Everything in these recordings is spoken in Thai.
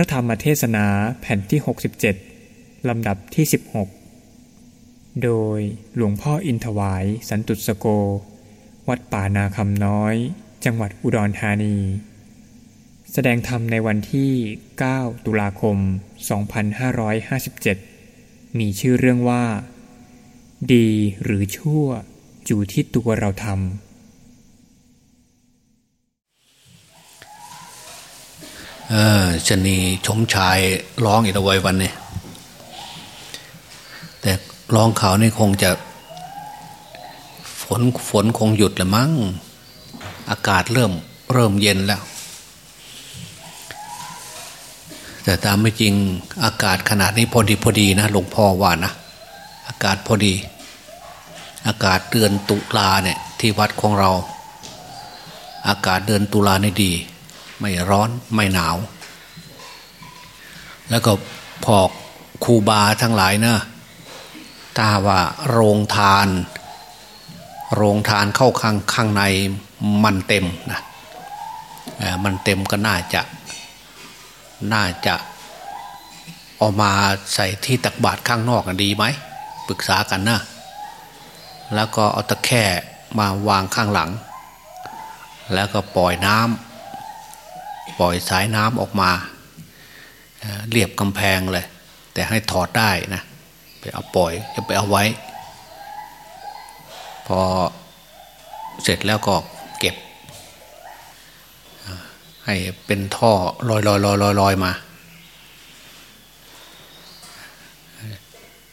ระธรรมเทศนาแผ่นที่ 67 ลำดับที่ 16 โดยหลวงพ่ออินทวายสันตุสโก วัดป่านาคำน้อย จังหวัดอุดรธานี แสดงธรรมในวันที่ 9 ตุลาคม 2557 มีชื่อเรื่องว่า ดีหรือชั่วอยู่ที่ตัวเราทำ เออชนีชมชายร้องอีกเอาไว้วันนี้แต่ร้องเขาวนี่คงจะฝนฝนคงหยุดล้วมั้งอากาศเริ่มเริ่มเย็นแล้ว แต่ตามไม่จริงอากาศขนาดนี้พอดีพอดีนะหลวงพ่อว่านะอากาศพอดี อากาศเดือนตุลาเนี่ยที่วัดของเรา อากาศเดือนตุลาเนี่ดี ไม่ร้อนไม่หนาว แล้วก็พอกคูบาทั้งหลายเนะถ้าว่าโรงทาน โรงทานเข้าข้างข้างในมันเต็มนะมันเต็มก็น่าจะน่าจะออกมาใส่ที่ตักบาตรข้างนอกดีไหมปรึกษากันนะแล้วก็เอาตะแคร่มาวางข้างหลัง แล้วก็ปล่อยน้ำ ปล่อยสายน้ำออกมาเรียบกำแพงเลย แต่ให้ถอดได้นะไปเอาปล่อยจะไปเอาไว้ พอเสร็จแล้วก็เก็บ ให้เป็นท่อลอยลอยลอยลอยลอยมา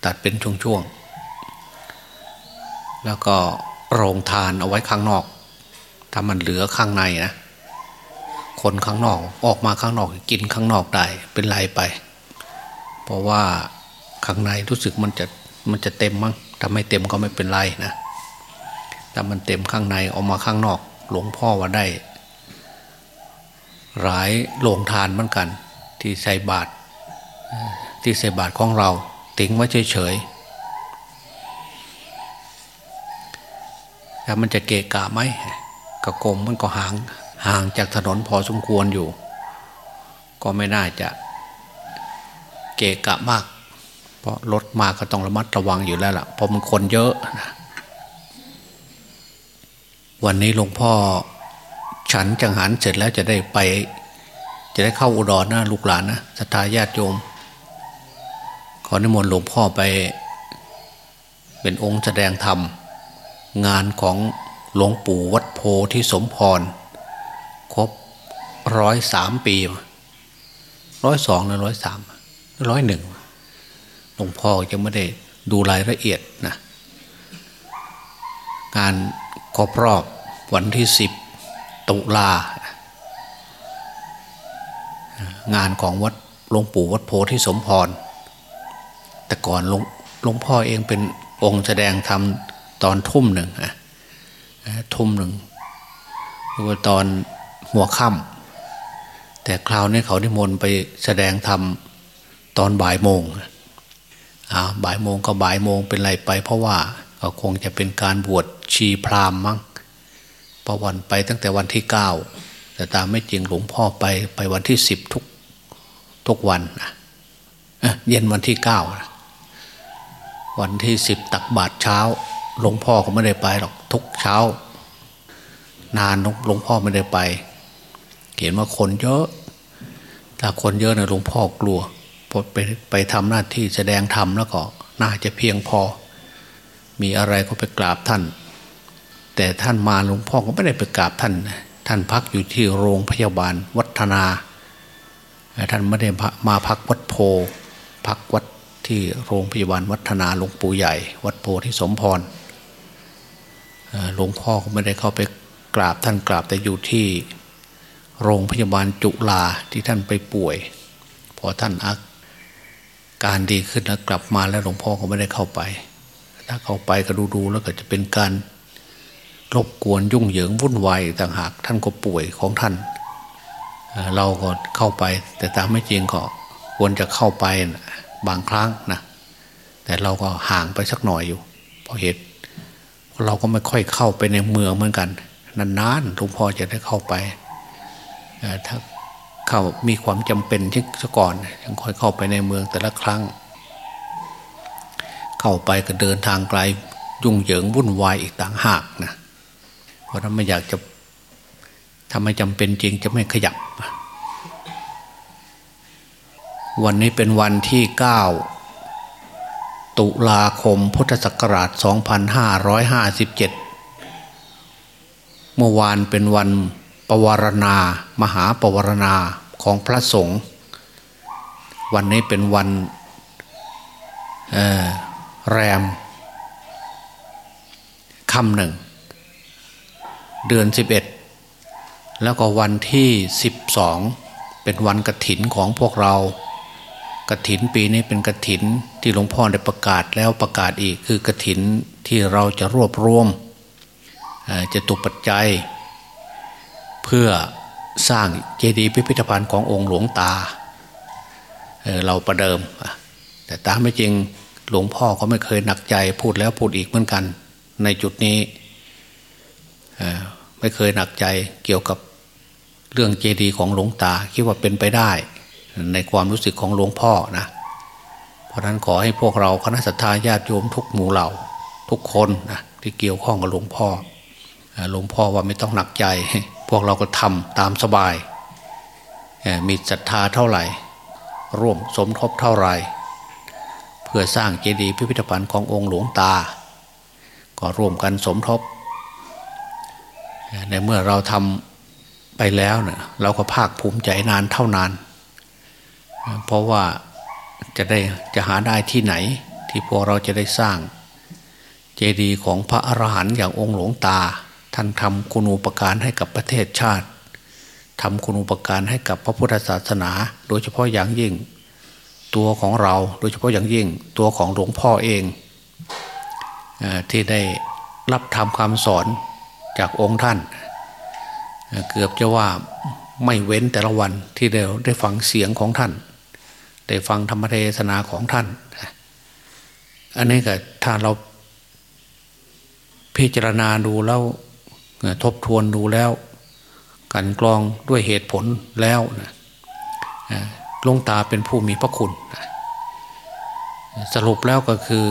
ตัดเป็นช่วงๆ แล้วก็โรงทานเอาไว้ข้างนอก ถ้ามันเหลือข้างในนะ คนข้างนอกออกมาข้างนอกกินข้างนอกได้เป็นไรไป เพราะว่าข้างในรู้สึกมันจะมันจะเต็มมั้งถ้าไม่เต็มก็ไม่เป็นไรนะแต่มันเต็มข้างในออกมาข้างนอก หลวงพ่อว่าได้ หลายโรงทานเหมือนกัน ที่ใส่บาตรที่ใส่บาตรของเราติ้งไว้เฉยๆแล้วมันจะเกะกะไหมกระกมมันก็หาง ห่างจากถนนพอสมควรอยู่ ก็ไม่น่าจะเกะกะมาก เพราะรถมาก็ต้องระมัดระวังอยู่แล้วล่ะเพราะมันคนเยอะนะวันนี้หลวงพ่อฉันจังหันเสร็จแล้วจะได้ไป จะได้เข้าอุดรนะลูกหลานนะสตาญาติโยม ขอนิมนต์หลวงพ่อไป เป็นองค์แสดงธรรม งานของหลวงปู่วัดโพที่สมพร ครบร้อยสามปีร้อยสองหรือร้อยสามร้อยหนึ่งหลวงพ่อยังไม่ได้ดูรายละเอียดนะงานครบรอบวันที่สิบตุลางานของวัดหลวงปู่วัดโพธิสมพร แต่ก่อนหลวงงพ่อเองเป็นองค์แสดงธรรมตอนทุ่มหนึ่งะทุ่มหนึ่งหรือว่าตอน หัวค่ำแต่คราวนี้เขานิมนต์ไปแสดงธรรมตอนบ่ายโมงอ่าบ่ายโมงก็บ่ายโมงเป็นไรไป เพราะว่าก็คงจะเป็นการบวชชีพรามมั้งประวันไปตั้งแต่วันที่เก้าแต่ตามไม่จริงหลวงพ่อไปไปวันที่สิบทุกทุกวันนะเย็นวันที่เก้าวันที่สิบตักบาตรเช้า หลวงพ่อก็ไม่ได้ไปหรอกทุกเช้า นานหลวงพ่อไม่ได้ไป เห็นว่าคนเยอะ ถ้าคนเยอะนะหลวงพ่อกลัวพอไปไปทำหน้าที่แสดงธรรมแล้วก็น่าจะเพียงพอ มีอะไรก็ไปกราบท่าน แต่ท่านมาหลวงพ่อก็ไม่ได้ไปกราบท่าน ท่านพักอยู่ที่โรงพยาบาลวัฒนา ท่านไม่ได้มาพักวัดโพ พักวัดที่โรงพยาบาลวัฒนาหลวงปู่ใหญ่ วัดโพที่สมพรหลวงพ่อก็ไม่ได้เข้าไปกราบท่านกราบแต่อยู่ที่ โรงพยาบาลจุฬาที่ท่านไปป่วย พอท่านอาการดีขึ้นแล้วกลับมาแล้วหลวงพ่อก็ไม่ได้เข้าไป ถ้าเข้าไปก็ดูดูแล้วก็จะเป็นการรบกวนยุ่งเหยิงวุ่นวายต่างหากท่านก็ป่วยของท่าน เราก็เข้าไป แต่ตามไม่จริงก็ควรจะเข้าไปบางครั้งนะแต่เราก็ห่างไปสักหน่อยอยู่ เพราะเหตุเราก็ไม่ค่อยเข้าไปในเมืองเหมือนกัน นานๆหลวงพ่อจะได้เข้าไป ถ้าเข้ามีความจำเป็นที่ก่อนยังค่อยเข้าไปในเมืองแต่ละครั้ง เข้าไปก็เดินทางไกลยุ่งเหยิงวุ่นวายอีกต่างหากนะเพราะนั้นไม่อยากจะทำไมจำเป็นจริงจะไม่ขยับ วันนี้เป็นวันที่เก้าตุลาคมพุทธศักราช 2557 เมื่อวานเป็นวัน ปวารณา มหาปวารณาของพระสงฆ์วันนี้เป็นวันแรมคำหนึ่ง เดือน11แล้วก็วันที่12เป็นวันกระถินของพวกเรากระถินปีนี้เป็นกระถินที่หลวงพ่อได้ประกาศแล้วประกาศอีกคือกระถินที่เราจะรวบรวมจะตุปัจจัย เพื่อสร้างเจดีย์พิพิธภัณฑ์ขององค์หลวงตาเเราประเดิม แต่ตามไม่จริงหลวงพ่อก็ไม่เคยหนักใจพูดแล้วพูดอีกเหมือนกัน ในจุดนี้ไม่เคยหนักใจเกี่ยวกับเรื่องเจดีย์ของหลวงตาคิดว่าเป็นไปได้ ในความรู้สึกของหลวงพ่อนะเพราะนั้นขอให้พวกเราคณะสัตยาญาติโยมทุกหมู่เหล่าทุกคนนะที่เกี่ยวข้องกับหลวงพ่อหลวงพ่อว่าไม่ต้องหนักใจ พวกเราก็ทำตามสบาย มีศรัทธาเท่าไหร่ ร่วมสมทบเท่าไหร่ เพื่อสร้างเจดีย์พิพิธภัณฑ์ขององค์หลวงตา ก็ร่วมกันสมทบ ในเมื่อเราทำไปแล้วเนะี่ยเราก็ภาคภูมิใจนานเท่านาน เพราะว่าจะได้จะหาได้ที่ไหนที่พวกเราจะได้สร้าง เจดีย์ของพระอรหันต์อย่างองค์หลวงตา ท่านทำคุณูปการให้กับประเทศชาติทำคุณูปการให้กับพระพุทธศาสนา โดยเฉพาะอย่างยิ่ง ตัวของเราโดยเฉพาะอย่างยิ่งตัวของหลวงพ่อเองที่ได้รับทำคำสอนจากองค์ท่าน เกือบจะว่าไม่เว้นแต่ละวันที่เราได้ฟังเสียงของท่าน ได้ฟังธรรมเทศนาของท่าน อันนี้ก็ถ้าเราพิจารณาดูแล้ว ทบทวนดูแล้วกันกรองด้วยเหตุผลแล้วนะลงตาเป็นผู้มีพระคุณ สรุปแล้วก็คือ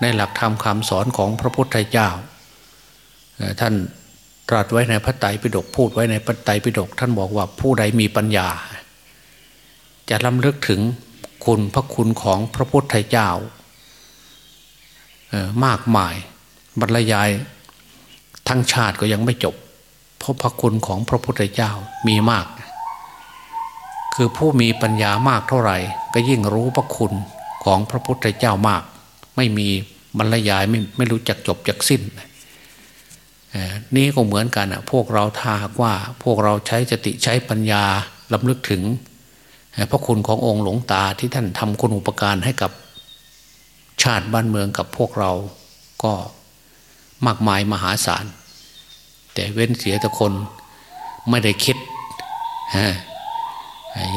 ในหลักธรรมคำสอนของพระพุทธเจ้า ท่านตรัสไว้ในพระไตรปิฎกพูดไว้ในพระไตรปิฎกท่านบอกว่าผู้ใดมีปัญญา จะล้ำลึกถึงคุณพระคุณของพระพุทธเจ้ามากมายบรรยาย ทั้งชาติก็ยังไม่จบ เพราะพระคุณของพระพุทธเจ้ามีมาก คือผู้มีปัญญามากเท่าไหร่ ก็ยิ่งรู้พระคุณของพระพุทธเจ้ามาก ไม่มีบรรยายไม่ไม่รู้จักจบจักสิ้นนี่ก็เหมือนกันอะพวกเราถ้าว่าพวกเราใช้สติใช้ปัญญาลำลึกถึงพระคุณขององค์หลวงตาที่ท่านทำคุณอุปการให้กับชาติบ้านเมืองกับพวกเราก็ มากมายมหาศาล แต่เว้นเสียแต่คนไม่ได้คิด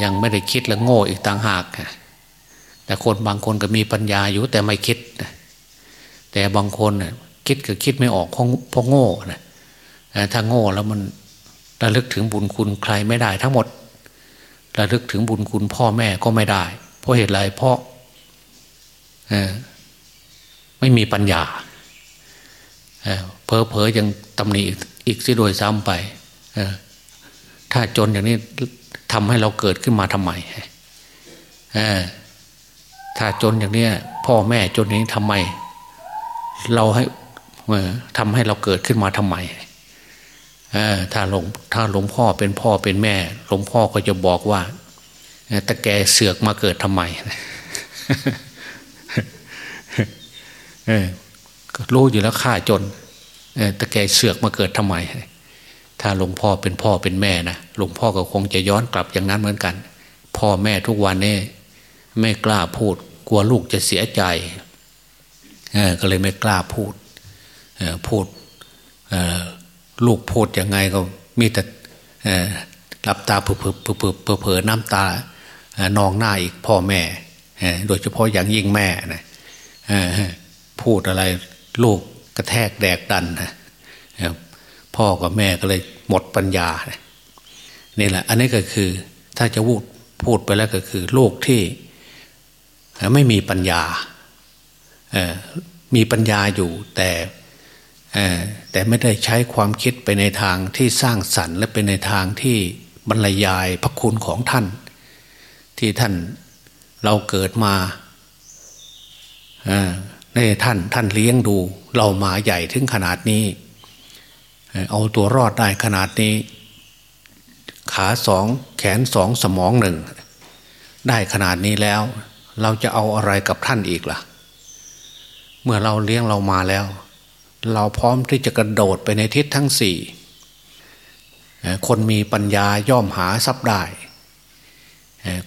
ยังไม่ได้คิดและโง่อีกต่างหาก แต่คนบางคนก็มีปัญญาอยู่แต่ไม่คิด แต่บางคนคิดก็คิดไม่ออกเพราะโง่นะถ้าโง่แล้วมันระลึกถึงบุญคุณใครไม่ได้ทั้งหมดระลึกถึงบุญคุณพ่อแม่ก็ไม่ได้ เพราะเหตุไรเพราะไม่มีปัญญา เพอเพอยังตำหนิอีกสิโดยซ้ำไปถ้าจนอย่างนี้ทำให้เราเกิดขึ้นมาทำไมถ้าจนอย่างนี้พ่อแม่จนอย่างนี้ทำไม เราให้ทำให้เราเกิดขึ้นมาทำไมถ้าหลวงถ้าหลวงพ่อเป็นพ่อเป็นแม่ หลวงพ่อก็จะบอกว่าตะแกเสือกมาเกิดทำไม รู้อยู่แล้วข้าจนตะแกเสือกมาเกิดทำไม ถ้าหลวงพ่อเป็นพ่อเป็นแม่นะหลวงพ่อก็คงจะย้อนกลับอย่างนั้นเหมือนกัน พ่อแม่ทุกวันนี้ไม่กล้าพูด กลัวลูกจะเสียใจก็เลยไม่กล้าพูดพูดลูกพูดยังไงก็มีแต่หลับตาเผื่อเผื่อเผื่อเผื่อน้ำตานองหน้าอีกพ่อแม่ โดยเฉพาะอย่างยิ่งแม่นะพูดอะไร ลูกกระแทกแดกดันนะพ่อกับแม่ก็เลยหมดปัญญานี่แหละ อันนี้ก็คือถ้าจะพูดพูดไปแล้วก็คือโลกที่ไม่มีปัญญามีปัญญาอยู่แต่แต่ไม่ได้ใช้ความคิดไปในทางที่สร้างสรรค์และเป็นในทางที่บรรยายพระคุณของท่าน ที่ท่านเราเกิดมา ในท่านท่านเลี้ยงดู เรามาใหญ่ถึงขนาดนี้ เอาตัวรอดได้ขนาดนี้ ขาสองแขนสองสมองหนึ่ง ได้ขนาดนี้แล้ว เราจะเอาอะไรกับท่านอีกล่ะ เมื่อเราเลี้ยงเรามาแล้ว เราพร้อมที่จะกระโดดไปในทิศทั้งสี่คนมีปัญญาย่อมหาทรัพย์ได้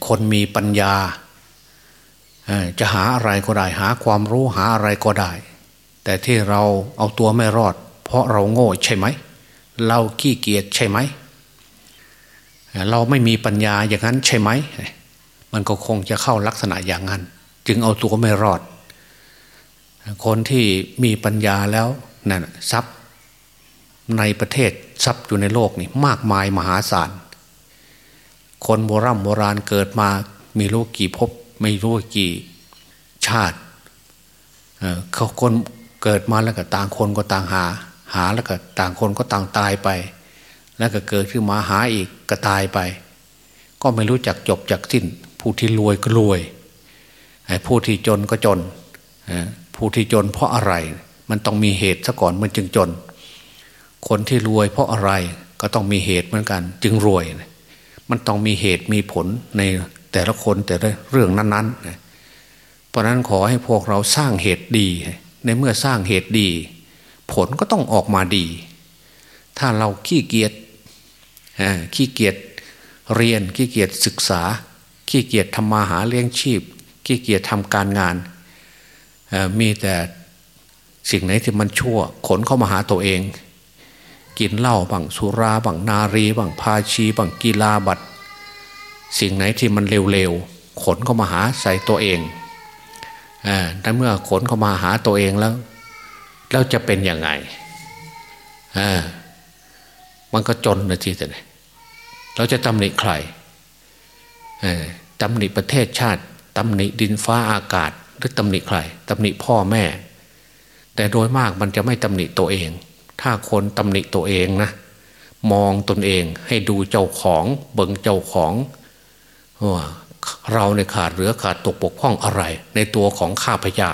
คนมีปัญญา จะหาอะไรก็ได้ หาความรู้หาอะไรก็ได้ แต่ที่เราเอาตัวไม่รอด เพราะเราโง่ใช่ไหม เราขี้เกียจใช่ไหม เราไม่มีปัญญาอย่างนั้นใช่ไหม มันก็คงจะเข้าลักษณะอย่างนั้น จึงเอาตัวไม่รอด คนที่มีปัญญาแล้วนั่นทรัพย์ในประเทศทรัพย์อยู่ในโลกนี่มากมายมหาศาล คนโบราณโบราณเกิดมามีโลกกี่ภพ ไม่รู้กี่ชาติเขาคนเกิดมาแล้วก็ต่างคนก็ต่างหา หาแล้วก็ต่างคนก็ต่างตายไป แล้วก็เกิดขึ้นมาหาอีกก็ตายไป ก็ไม่รู้จักจบจากสิ้น ผู้ที่รวยก็รวยผู้ที่จนก็จนผู้ที่จนเพราะอะไร มันต้องมีเหตุซะก่อนมันจึงจน คนที่รวยเพราะอะไรก็ต้องมีเหตุเหมือนกัน จึงรวย มันต้องมีเหตุมีผลใน แต่ละคนแต่ละเรื่องนั้นๆ เพราะนั้นขอให้พวกเราสร้างเหตุดี ในเมื่อสร้างเหตุดี ผลก็ต้องออกมาดี ถ้าเราขี้เกียจขี้เกียจเรียนขี้เกียจศึกษา ขี้เกียจทำมาหาเลี้ยงชีพ ขี้เกียจทำการงาน มีแต่สิ่งไหนที่มันชั่ว ขนเข้ามาหาตัวเอง กินเหล้าบังสุราบังนารีบังพาชีบังกีฬาบัตร สิ่งไหนที่มันเร็วๆขนเข้ามาหาใส่ตัวเองอแต่เมื่อขนเข้ามาหาตัวเองแล้วแล้วจะเป็นยังไงอมันก็จนนะทีแต่ไหนเราจะตำหนิใครตำหนิประเทศชาติตำหนิดินฟ้าอากาศ หรือตำหนิใครตำหนิพ่อแม่ แต่โดยมากมันจะไม่ตำหนิตัวเอง ถ้าคนตำหนิตัวเองนะมองตนเองให้ดูเจ้าของเบิ่งเจ้าของ ว่าเราในขาดเหลือขาดตกปกพ้องอะไร ในตัวของข้าพเจ้า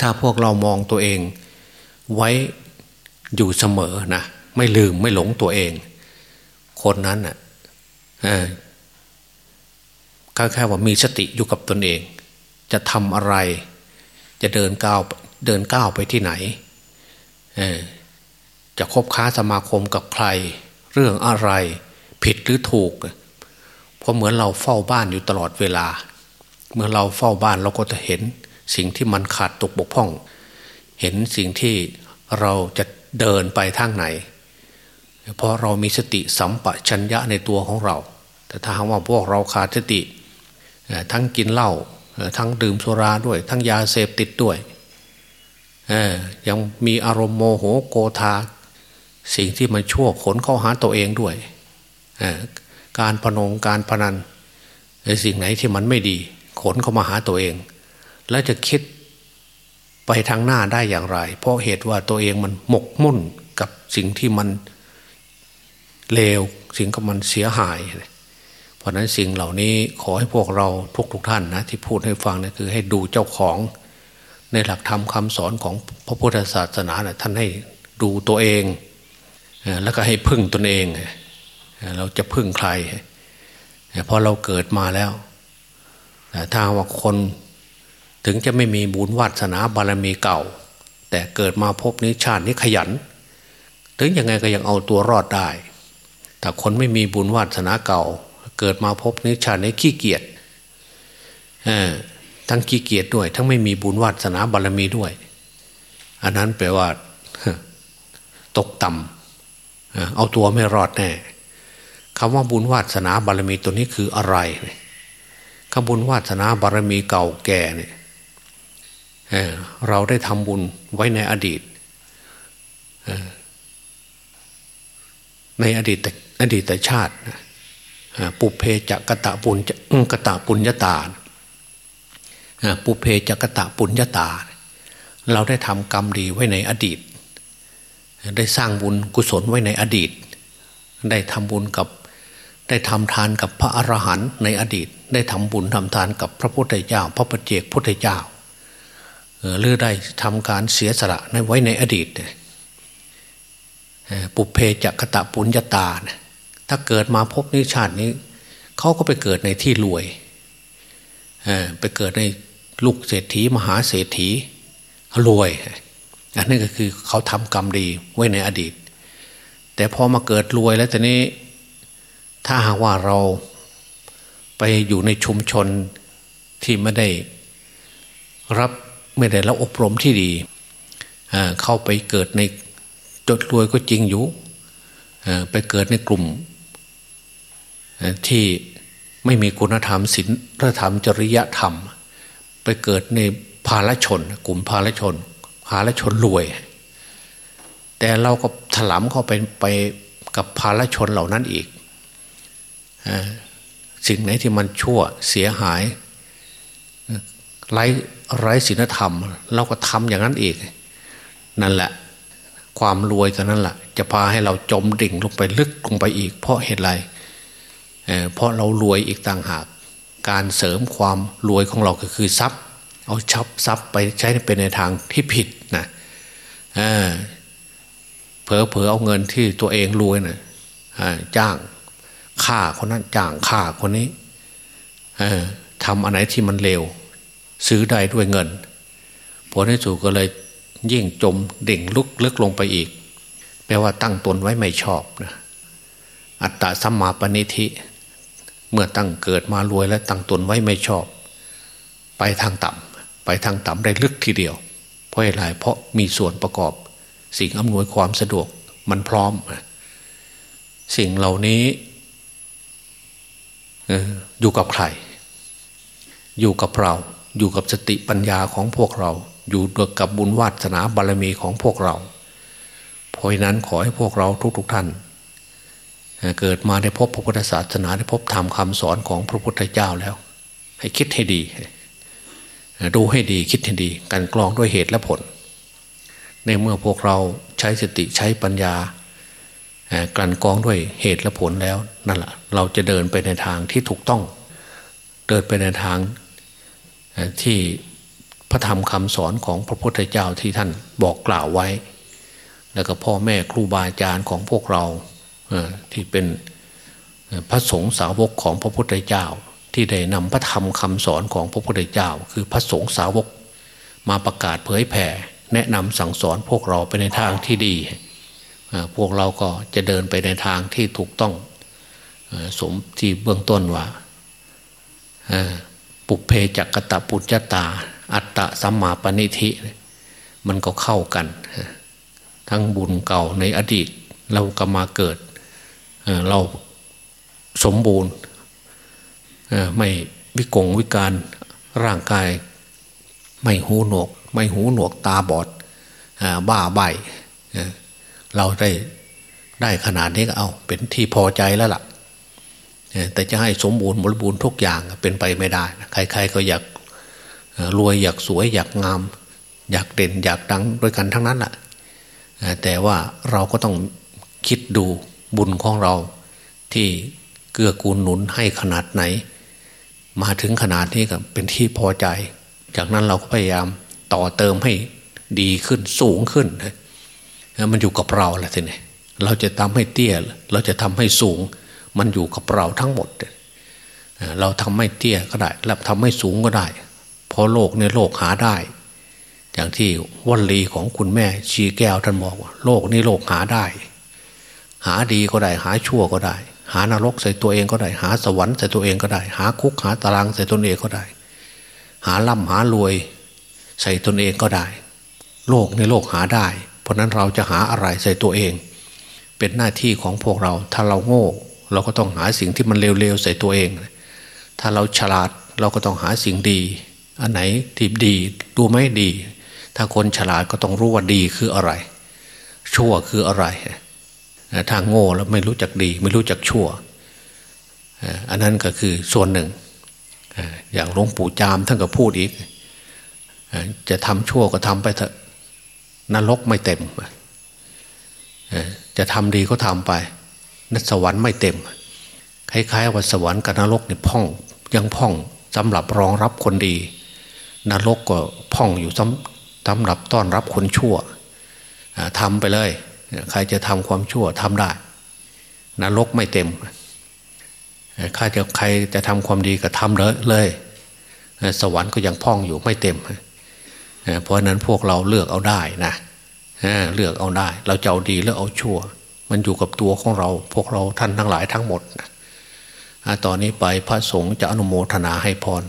ถ้าพวกเรามองตัวเอง ไว้อยู่เสมอนะไม่ลืมไม่หลงตัวเอง คนนั้นน่ะก็แค่ว่ามีสติอยู่กับตนเอง จะทำอะไร จะเดินก้าวเดินก้าวไปที่ไหนจะคบค้าสมาคมกับใคร เรื่องอะไร ผิดหรือถูก เพราะเหมือนเราเฝ้าบ้านอยู่ตลอดเวลา เมื่อเราเฝ้าบ้านเราก็จะเห็นสิ่งที่มันขาดตกบกพร่อง เห็นสิ่งที่เราจะเดินไปทางไหน เพราะเรามีสติสัมปชัญญะในตัวของเรา แต่ถ้าหากว่าพวกเราขาดสติ ทั้งกินเหล้าทั้งดื่มสุราด้วย ทั้งยาเสพติดด้วยยังมีอารมณ์โมโหโกธาสิ่งที่มันชั่วขนเข้าหาตัวเองด้วย การพนงการพนันในสิ่งไหนที่มันไม่ดี ขนเข้ามาหาตัวเอง แล้วจะคิดไปทางหน้าได้อย่างไร เพราะเหตุว่าตัวเองมันหมกมุ่นกับสิ่งที่มันเลวสิ่งก็มันเสียหาย เพราะนั้นสิ่งเหล่านี้ขอให้พวกเราทุกทุกท่านนะที่พูดให้ฟังนะคือให้ดูเจ้าของ ในหลักธรรมคาสอนของพระพุทธศาสนานะท่านให้ดูตัวเอง แล้วก็ให้พึ่งตนเอง เราจะพึ่งใครเพราะเราเกิดมาแล้วถ้าว่าคนถึงจะไม่มีบุญวัสนาบารมีเก่า แต่เกิดมาพบนี้ชาตินี้ขยัน ถึงยังไงก็ยังเอาตัวรอดได้ แต่คนไม่มีบุญวัสนาเก่า เกิดมาพบนี้ชาตินี้ขี้เกียจทั้งขี้เกียจด้วย ทั้งไม่มีบุญวัสนาบารมีด้วย อันนั้นแปลว่าตกต่ำเอาตัวไม่รอดแน่ คำว่าบุญวาสนาบารมีตัวนี้คืออะไรคำบุญวาสนาบารมีเก่าแก่เนี่ยเราได้ทำบุญไว้ในอดีต ในอดีตอดีตชาติปุเพจักตะปุญกตะปุญญาตาปุเพจักตะปุญญาตา เราได้ทำกรรมดีไว้ในอดีต ได้สร้างบุญกุศลไว้ในอดีต ได้ทำบุญกับ ได้ทำทานกับพระอรหันต์ในอดีต ได้ทำบุญทำทานกับพระพุทธเจ้า พระปเจกพุทธเจ้าหรือได้ทำการเสียสละในไว้ในอดีตปุเพจักตะปุญญาตา ถ้าเกิดมาพบนิชาตินี้ เขาก็ไปเกิดในที่รวย ไปเกิดในลูกเศรษฐีมหาเศรษฐีรวย อันนี้ก็คือเขาทำกรรมดีไว้ในอดีต แต่พอมาเกิดรวยแล้วตอนนี้ ถ้าหากว่าเราไปอยู่ในชุมชนที่ไม่ได้รับไม่ได้รับอบรมที่ดี เข้าไปเกิดในจดรวยก็จริงอยู่ ไปเกิดในกลุ่ม ที่ไม่มีคุณธรรมศีลธรรมจริยธรรม ไปเกิดในภาลชน กลุ่มภาลชนภาลชนรวย แต่เราก็ถลำเข้าไปไปกับภาลชนเหล่านั้นอีก สิ่งไหนที่มันชั่วเสียหายไร้ไร้ศีลธรรม เราก็ทำอย่างนั้นอีก นั่นแหละ ความรวยตอนนั้นแหละจะพาให้เราจมดิ่งลงไปลึกลงไปอีก เพราะเหตุไรเเพราะเรารวยอีกต่างหาก การเสริมความรวยของเราก็คือทรัพย์ เอาชับทรัพย์ไปใช้เป็นในทางที่ผิดนะเผลอเผลอเอาเงินที่ตัวเองรวยนะจ้าง ฆ่าคนนั้นจ้างฆ่าคนนี้ทำอะไรที่มันเลวซื้อได้ด้วยเงินผลที่สุดก็เลยยิ่งจมเด่งลุกลึกลงไปอีก แปลว่าตั้งตนไว้ไม่ชอบนะอัตตาสัมมาปณิธิ เมื่อตั้งเกิดมารวยและตั้งตนไว้ไม่ชอบ ไปทางต่ำไปทางต่ำได้ลึกทีเดียว เพราะอะไรเพราะมีส่วนประกอบ สิ่งอำนวยความสะดวกมันพร้อม สิ่งเหล่านี้ อยู่กับใคร อยู่กับเรา อยู่กับสติปัญญาของพวกเรา อยู่กับบุญวาสนาบารมีของพวกเรา เพราะนั้นขอให้พวกเราทุกๆทท่าน เกิดมาได้พบพระพุทธศาสนาได้พบธรรมคาสอนของพระพุทธเจ้าแล้ว ให้คิดให้ดี ดูให้ดีคิดให้ดี กันกรองด้วยเหตุและผล ในเมื่อพวกเราใช้สติใช้ปัญญา กลั่นกรองด้วยเหตุและผลแล้วนั่นแหละเราจะเดินไปในทางที่ถูกต้อง เดินไปในทางที่พระธรรมคำสอนของพระพุทธเจ้าที่ท่านบอกกล่าวไว้ แล้วก็พ่อแม่ครูบาอาจารย์ของพวกเราที่เป็นพระสงฆ์สาวกของพระพุทธเจ้า ที่ได้นำพระธรรมคำสอนของพระพุทธเจ้า คือพระสงฆ์สาวกมาประกาศเผยแผ่ แนะนำสั่งสอนพวกเราไปในทางที่ดี พวกเราก็จะเดินไปในทางที่ถูกต้องสมที่เบื้องต้นว่าปุเพจักกตะปุจจตา อัตตะสัมมาปณิธิ มันก็เข้ากัน ทั้งบุญเก่าในอดีต เราก็มาเกิด เราสมบูรณ์ไม่วิกงวิการร่างกาย ไม่หูหนวก ไม่หูหนวกตาบอดบ้าใบ เราได้ได้ขนาดนี้ก็เอา เป็นที่พอใจแล้วล่ะแต่จะให้สมบูรณ์บริบูรณ์ทุกอย่างเป็นไปไม่ได้ใคร ๆ ก็อยากรวยอยากสวยอยากงาม อยากเด่นอยากดังด้วยกันทั้งนั้นแหละแต่ว่าเราก็ต้องคิดดูบุญของเราที่เกื้อกูลหนุนให้ขนาดไหน มาถึงขนาดนี้ก็เป็นที่พอใจ จากนั้นเราก็พยายามต่อเติมให้ดีขึ้นสูงขึ้น มันอยู่กับเราแหละทีนี้เราจะทำให้เตี้ย เราจะทำให้สูง มันอยู่กับเราทั้งหมด เราทำให้เตี้ยก็ได้แล้วทำให้สูงก็ได้ เพราะโลกในโลกหาได้ อย่างที่วัลีของคุณแม่ชีแก้วท่านบอกว่า โลกนี้โลกหาได้ หาดีก็ได้ หาชั่วก็ได้ หานรกใส่ตัวเองก็ได้ หาสวรรค์ใส่ตัวเองก็ได้ หาคุกหาตารางใส่ตนเองก็ได้ หาล่ำหารวย ใส่ตนเองก็ได้ โลกในโลกหาได้ เพราะนั้นเราจะหาอะไรใส่ตัวเอง เป็นหน้าที่ของพวกเรา ถ้าเราโง่ เราก็ต้องหาสิ่งที่มันเลวๆใส่ตัวเอง ถ้าเราฉลาดเราก็ต้องหาสิ่งดี อันไหนที่ดีดูไม่ดี ถ้าคนฉลาดก็ต้องรู้ว่าดีคืออะไร ชั่วคืออะไรถ้าโง่แล้วไม่รู้จักดี ไม่รู้จักชั่ว อันนั้นก็คือส่วนหนึ่ง อย่างหลวงปู่จามท่านก็พูดอีก จะทำชั่วก็ทำไปเถอะ นรกไม่เต็มจะทำดีก็ทำไปนสวรรค์ไม่เต็มคล้ายๆว่าสวรรค์กับนรกเนี่ยพ่องยังพ่องสำหรับรองรับคนดี นรกก็พ่องอยู่สำหรับต้อนรับคนชั่วทำไปเลย ใครจะทำความชั่วทำได้ นรกไม่เต็มใครจะใครจะทำความดีก็ทำเลยเลย สวรรค์ก็ยังพ่องอยู่ไม่เต็ม เพราะนั้นพวกเราเลือกเอาได้นะเลือกเอาได้ เราจะเอาดีหรือเอาชั่ว มันอยู่กับตัวของเรา พวกเราท่านทั้งหลายทั้งหมดนะตอนนี้ไปพระสงฆ์จะอนุโมทนาให้พร